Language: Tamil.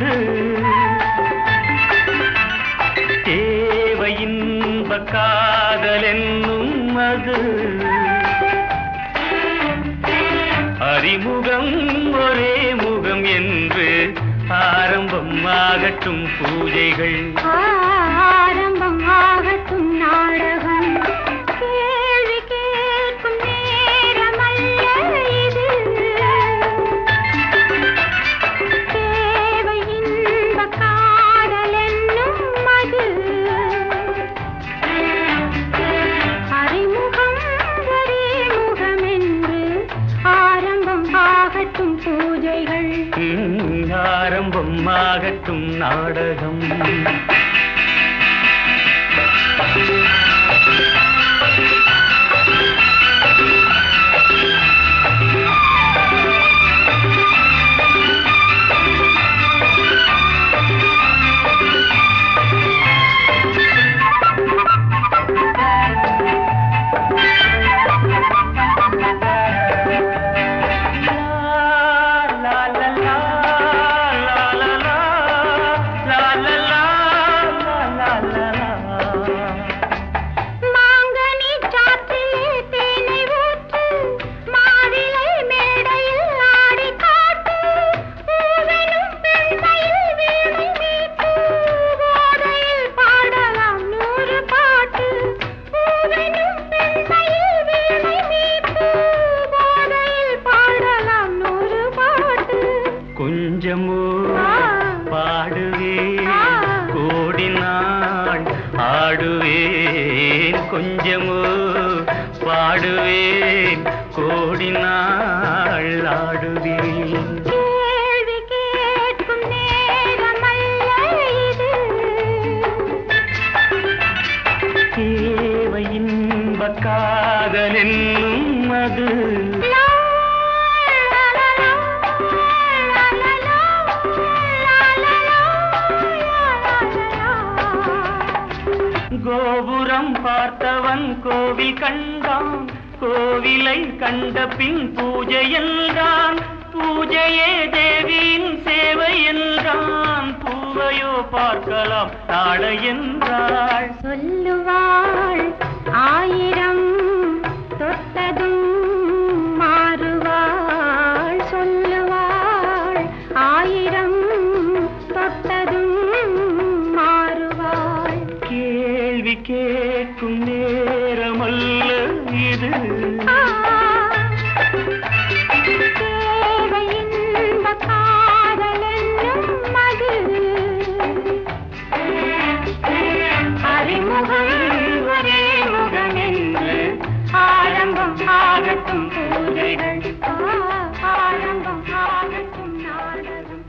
போது தேவை இன்ப காதலென்னும் அது. அறிமுகம் ஒரே முகம் என்று ஆரம்பம் ஆகட்டும் பூஜைகள் ஆகட்டும் நாடகம் Thank you. கொஞ்சமோ பாடுவேன் கோடி நாள் ஆடுவேன் கொஞ்சமோ பாடுவேன் கோடி நாள் ஆடுவேன் காதல் என்னும் அது. கோபுரம் பார்த்தவன் கோவில் கண்டான். கோவிலை கண்ட பின் பூஜை என்றான். பூஜையே தேவியின் சேவை என்றான். பூவையோ பார்க்கலாம் நாளை என்றாள். சொல்லுவாள் ஆயிரம் இருக்கும் நேரமல்ல இது. ஆகட்டும் பூஜைகள். ஆரம்பம் ஆகட்டும் நாடகம்.